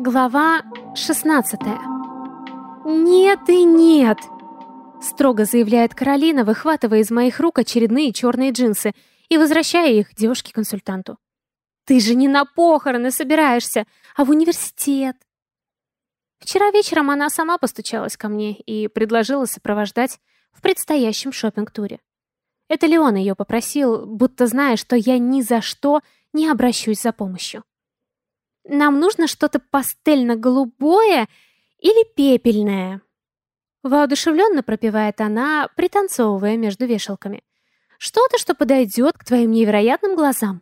Глава 16 «Нет и нет!» Строго заявляет Каролина, выхватывая из моих рук очередные черные джинсы и возвращая их девушке-консультанту. «Ты же не на похороны собираешься, а в университет!» Вчера вечером она сама постучалась ко мне и предложила сопровождать в предстоящем шопинг-туре. Это Леон ее попросил, будто зная, что я ни за что не обращусь за помощью. Нам нужно что-то пастельно-голубое или пепельное. Воодушевленно пропевает она, пританцовывая между вешалками. Что-то, что подойдет к твоим невероятным глазам.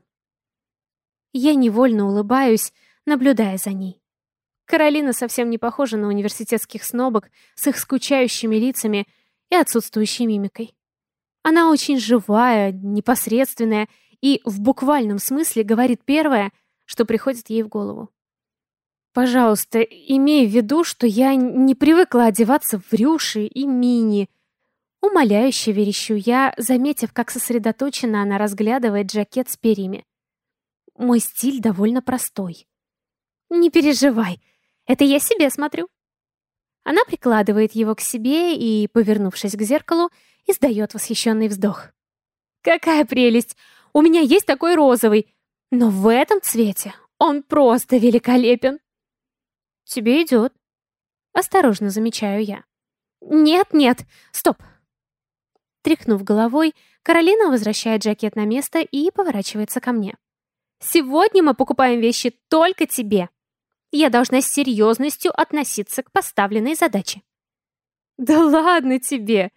Я невольно улыбаюсь, наблюдая за ней. Каролина совсем не похожа на университетских снобок с их скучающими лицами и отсутствующей мимикой. Она очень живая, непосредственная и в буквальном смысле говорит первое — что приходит ей в голову. Пожалуйста, имей в виду, что я не привыкла одеваться в рюши и мини. Умоляюще верещу я, заметив, как сосредоточенно она разглядывает жакет с перьями. Мой стиль довольно простой. Не переживай, это я себе смотрю. Она прикладывает его к себе и, повернувшись к зеркалу, издает восхищенный вздох. «Какая прелесть! У меня есть такой розовый! Но в этом цвете он просто великолепен. Тебе идет. Осторожно замечаю я. Нет, нет, стоп. Тряхнув головой, Каролина возвращает жакет на место и поворачивается ко мне. Сегодня мы покупаем вещи только тебе. Я должна с серьезностью относиться к поставленной задаче. Да ладно тебе.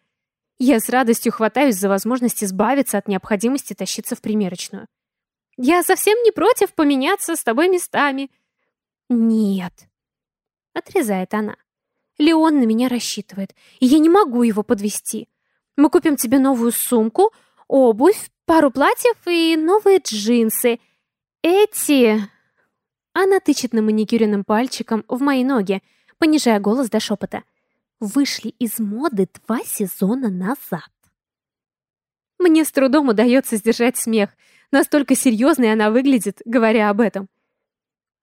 Я с радостью хватаюсь за возможность избавиться от необходимости тащиться в примерочную. Я совсем не против поменяться с тобой местами». «Нет», — отрезает она. «Леон на меня рассчитывает, и я не могу его подвести. Мы купим тебе новую сумку, обувь, пару платьев и новые джинсы. Эти...» Она тычет на маникюренным пальчиком в мои ноги, понижая голос до шепота. «Вышли из моды два сезона назад». Мне с трудом удается сдержать смех — Настолько серьезной она выглядит, говоря об этом.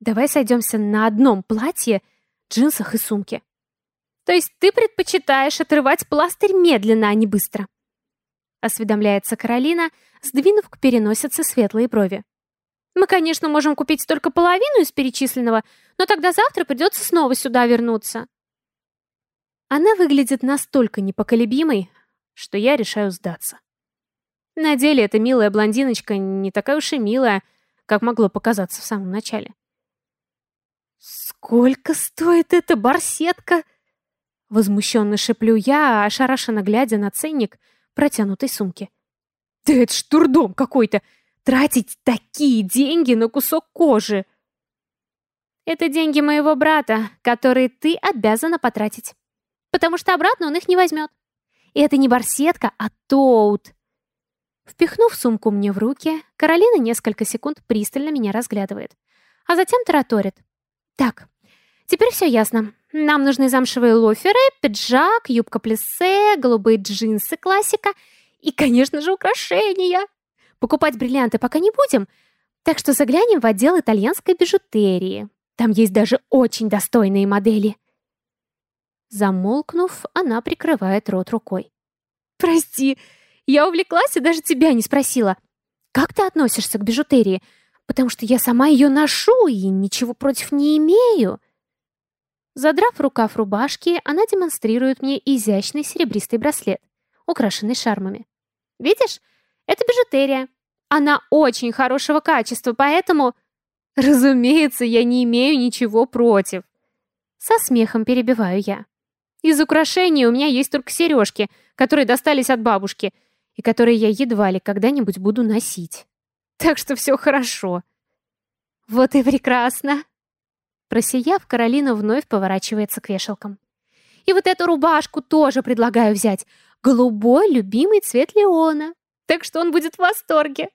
Давай сойдемся на одном платье, джинсах и сумке. То есть ты предпочитаешь отрывать пластырь медленно, а не быстро? Осведомляется Каролина, сдвинув к переносице светлые брови. Мы, конечно, можем купить только половину из перечисленного, но тогда завтра придется снова сюда вернуться. Она выглядит настолько непоколебимой, что я решаю сдаться. На деле эта милая блондиночка не такая уж и милая, как могло показаться в самом начале. «Сколько стоит эта барсетка?» Возмущенно шеплю я, ошарашенно глядя на ценник протянутой сумки. «Да это ж турдом какой-то! Тратить такие деньги на кусок кожи!» «Это деньги моего брата, которые ты обязана потратить, потому что обратно он их не возьмет. И это не барсетка, а тоут. Впихнув сумку мне в руки, Каролина несколько секунд пристально меня разглядывает, а затем тараторит. «Так, теперь все ясно. Нам нужны замшевые лоферы, пиджак, юбка плессе, голубые джинсы классика и, конечно же, украшения. Покупать бриллианты пока не будем, так что заглянем в отдел итальянской бижутерии. Там есть даже очень достойные модели». Замолкнув, она прикрывает рот рукой. «Прости, я увлеклась и даже тебя не спросила. Как ты относишься к бижутерии? Потому что я сама ее ношу и ничего против не имею. Задрав рукав рубашки, она демонстрирует мне изящный серебристый браслет, украшенный шармами. Видишь, это бижутерия. Она очень хорошего качества, поэтому... Разумеется, я не имею ничего против. Со смехом перебиваю я. Из украшений у меня есть только сережки, которые достались от бабушки — и которые я едва ли когда-нибудь буду носить. Так что все хорошо. Вот и прекрасно. Просияв, Каролина вновь поворачивается к вешалкам. И вот эту рубашку тоже предлагаю взять. Голубой любимый цвет Леона. Так что он будет в восторге.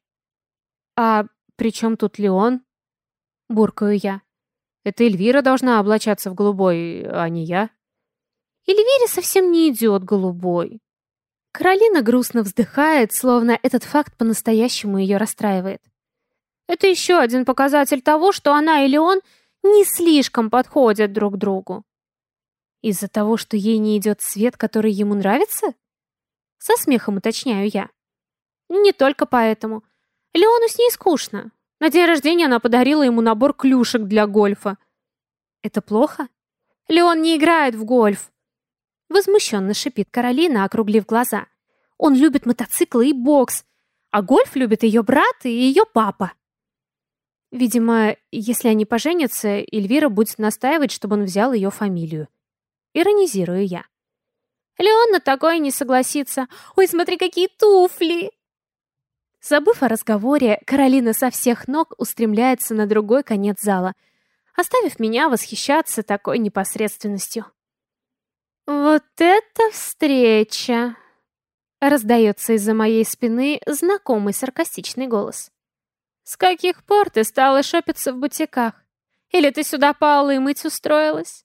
А при чем тут Леон? Буркаю я. Это Эльвира должна облачаться в голубой, а не я. Эльвире совсем не идет голубой. Каролина грустно вздыхает, словно этот факт по-настоящему ее расстраивает. Это еще один показатель того, что она или он не слишком подходят друг другу. Из-за того, что ей не идет цвет, который ему нравится? Со смехом уточняю я. Не только поэтому. Леону с ней скучно. На день рождения она подарила ему набор клюшек для гольфа. Это плохо? Леон не играет в гольф. Возмущенно шипит Каролина, округлив глаза. Он любит мотоциклы и бокс, а гольф любит ее брат и ее папа. Видимо, если они поженятся, Эльвира будет настаивать, чтобы он взял ее фамилию. Иронизирую я. Леон на такое не согласится. Ой, смотри, какие туфли! Забыв о разговоре, Каролина со всех ног устремляется на другой конец зала, оставив меня восхищаться такой непосредственностью. «Вот это встреча!» Раздается из-за моей спины знакомый саркастичный голос. «С каких пор ты стала шопиться в бутиках? Или ты сюда Паула и мыть устроилась?»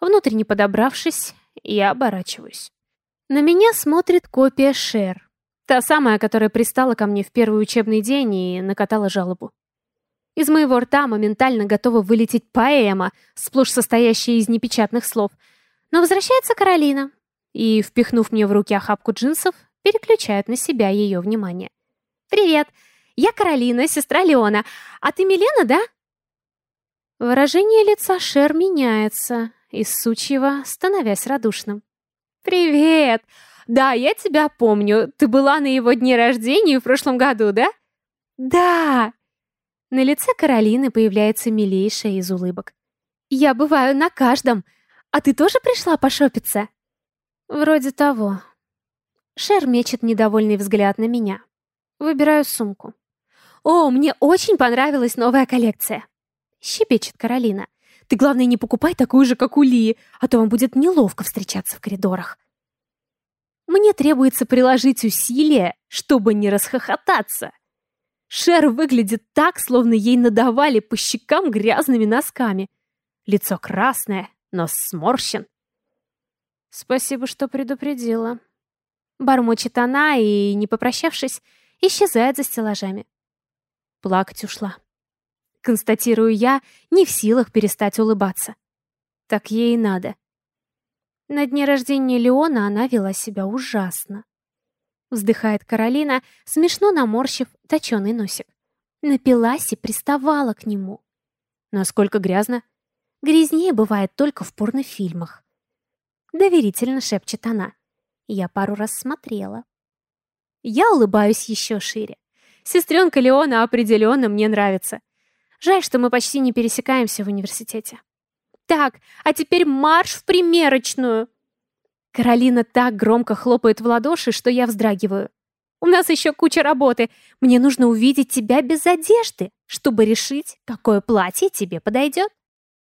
Внутренне подобравшись, я оборачиваюсь. На меня смотрит копия Шер. Та самая, которая пристала ко мне в первый учебный день и накатала жалобу. Из моего рта моментально готова вылететь поэма, сплошь состоящая из непечатных слов. Но возвращается Каролина и, впихнув мне в руки охапку джинсов, переключает на себя ее внимание. «Привет! Я Каролина, сестра Леона. А ты Милена, да?» Выражение лица Шер меняется, из сучьего, становясь радушным. «Привет! Да, я тебя помню. Ты была на его дне рождения в прошлом году, да?» «Да!» На лице Каролины появляется милейшая из улыбок. «Я бываю на каждом. А ты тоже пришла пошопиться?» «Вроде того». Шер мечет недовольный взгляд на меня. Выбираю сумку. «О, мне очень понравилась новая коллекция!» Щебечет Каролина. Ты, главное, не покупай такую же, как у Ли, а то вам будет неловко встречаться в коридорах. Мне требуется приложить усилия, чтобы не расхохотаться. Шер выглядит так, словно ей надавали по щекам грязными носками. Лицо красное, нос сморщен. Спасибо, что предупредила. Бормочет она и, не попрощавшись, исчезает за стеллажами. Плакать ушла. Констатирую я, не в силах перестать улыбаться. Так ей и надо. На дне рождения Леона она вела себя ужасно. Вздыхает Каролина, смешно наморщив точеный носик. Напилась и приставала к нему. Насколько грязно? Грязнее бывает только в порнофильмах. Доверительно шепчет она. Я пару раз смотрела. Я улыбаюсь еще шире. Сестренка Леона определенно мне нравится. Жаль, что мы почти не пересекаемся в университете. Так, а теперь марш в примерочную. Каролина так громко хлопает в ладоши, что я вздрагиваю. У нас еще куча работы. Мне нужно увидеть тебя без одежды, чтобы решить, какое платье тебе подойдет.